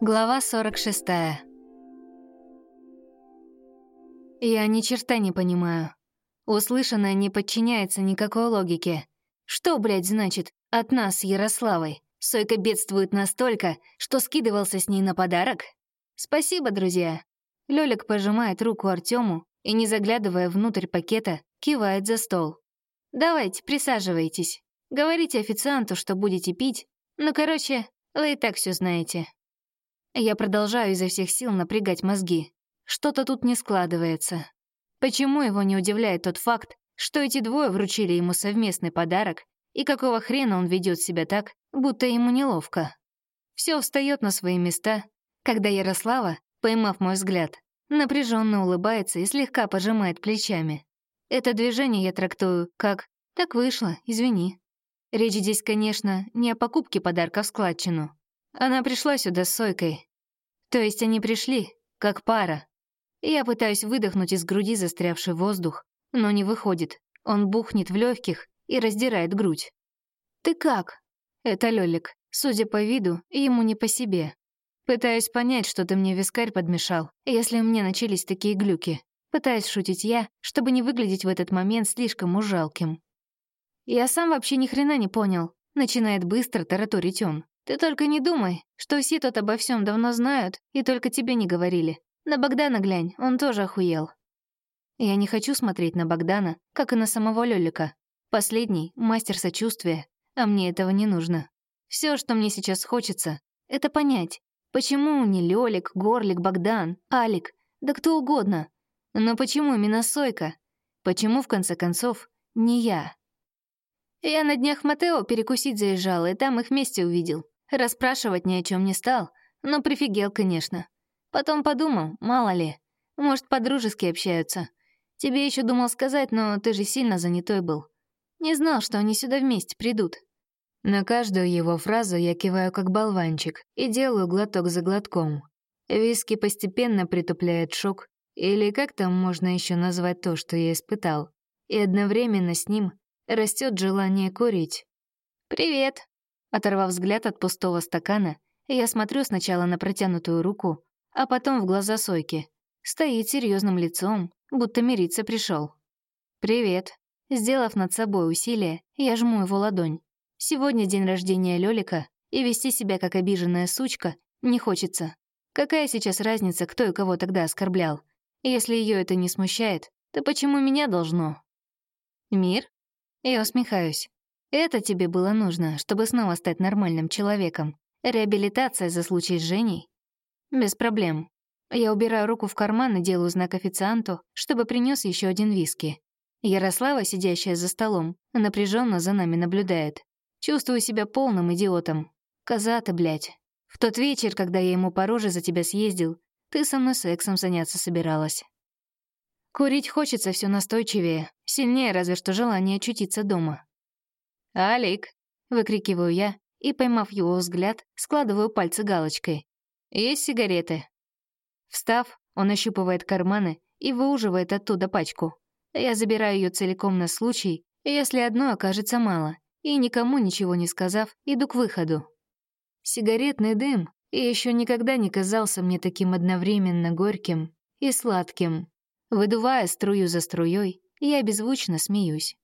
Глава 46. Я ни черта не понимаю. Услышанное не подчиняется никакой логике. Что, блядь, значит «от нас с Ярославой»? Сойка бедствует настолько, что скидывался с ней на подарок? Спасибо, друзья. Лёлик пожимает руку Артёму и, не заглядывая внутрь пакета, кивает за стол. «Давайте, присаживайтесь. Говорите официанту, что будете пить. Ну, короче, вы и так все знаете». Я продолжаю изо всех сил напрягать мозги. Что-то тут не складывается. Почему его не удивляет тот факт, что эти двое вручили ему совместный подарок, и какого хрена он ведет себя так, будто ему неловко? Все встает на свои места, когда Ярослава, поймав мой взгляд, напряженно улыбается и слегка пожимает плечами. Это движение я трактую как «так вышло, извини». Речь здесь, конечно, не о покупке подарка в складчину, она пришла сюда с Сойкой. То есть они пришли, как пара. Я пытаюсь выдохнуть из груди застрявший воздух, но не выходит. Он бухнет в легких и раздирает грудь. «Ты как?» Это Лёлик. Судя по виду, ему не по себе. Пытаюсь понять, что ты мне вискарь подмешал, если у меня начались такие глюки. Пытаюсь шутить я, чтобы не выглядеть в этот момент слишком уж. Я сам вообще ни хрена не понял. Начинает быстро тараторить он. Ты только не думай, что все тут обо всем давно знают и только тебе не говорили. На Богдана глянь, он тоже охуел. Я не хочу смотреть на Богдана, как и на самого Лёлика. Последний — мастер сочувствия, а мне этого не нужно. Все, что мне сейчас хочется, это понять, почему не Лёлик, Горлик, Богдан, Алик, да кто угодно. Но почему именно Сойка? Почему, в конце концов, не я? Я на днях Матео перекусить заезжал, и там их вместе увидел. Расспрашивать ни о чем не стал, но прифигел, конечно. Потом подумал, мало ли, может, по-дружески общаются. Тебе еще думал сказать, но ты же сильно занятой был. Не знал, что они сюда вместе придут. На каждую его фразу я киваю как болванчик и делаю глоток за глотком. Виски постепенно притупляет шок, или как там можно еще назвать то, что я испытал, и одновременно с ним растет желание курить. «Привет», Оторвав взгляд от пустого стакана, я смотрю сначала на протянутую руку, а потом в глаза Сойки. Стоит серьезным лицом, будто мириться пришел. «Привет». Сделав над собой усилие, я жму его ладонь. Сегодня день рождения Лёлика, и вести себя как обиженная сучка не хочется. Какая сейчас разница, кто и кого тогда оскорблял? Если ее это не смущает, то почему меня должно? Мир? Я усмехаюсь. Это тебе было нужно, чтобы снова стать нормальным человеком. Реабилитация за случай с Женей? Без проблем. Я убираю руку в карман и делаю знак официанту, чтобы принес еще один виски. Ярослава, сидящая за столом, напряженно за нами наблюдает. Чувствую себя полным идиотом. Коза ты, блядь. В тот вечер, когда я ему по роже за тебя съездил, ты со мной сексом заняться собиралась. Курить хочется все настойчивее, сильнее разве что желание очутиться дома. «Алик!» — выкрикиваю я и, поймав его взгляд, складываю пальцы галочкой. «Есть сигареты?» Встав, он ощупывает карманы и выуживает оттуда пачку. Я забираю ее целиком на случай, если одной окажется мало, и, никому ничего не сказав, иду к выходу. Сигаретный дым еще никогда не казался мне таким одновременно горьким и сладким. Выдувая струю за струей, я беззвучно смеюсь.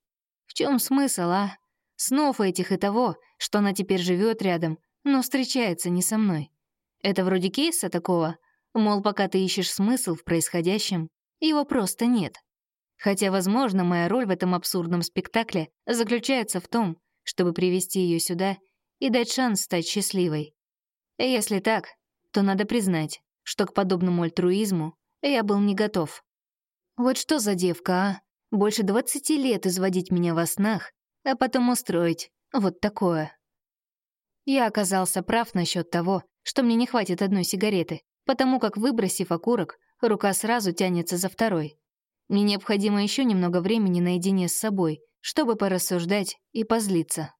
В чем смысл, а? Снов этих и того, что она теперь живет рядом, но встречается не со мной. Это вроде кейса такого, мол, пока ты ищешь смысл в происходящем, его просто нет. Хотя, возможно, моя роль в этом абсурдном спектакле заключается в том, чтобы привести ее сюда и дать шанс стать счастливой. Если так, то надо признать, что к подобному альтруизму я был не готов. Вот что за девка, а? Больше 20 лет изводить меня во снах а потом устроить вот такое. Я оказался прав насчет того, что мне не хватит одной сигареты, потому как, выбросив окурок, рука сразу тянется за второй. Мне необходимо еще немного времени наедине с собой, чтобы порассуждать и позлиться.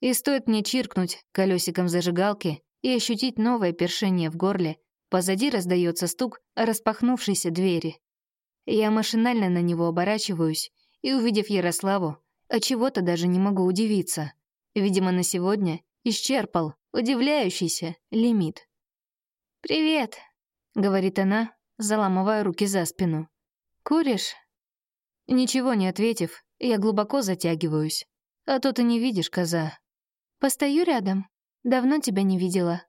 И стоит мне чиркнуть колесиком зажигалки и ощутить новое першение в горле, позади раздается стук распахнувшейся двери. Я машинально на него оборачиваюсь и, увидев Ярославу, а чего-то даже не могу удивиться. Видимо, на сегодня исчерпал удивляющийся лимит. «Привет», — говорит она, заламывая руки за спину. «Куришь?» Ничего не ответив, я глубоко затягиваюсь. А то ты не видишь, коза. «Постою рядом. Давно тебя не видела».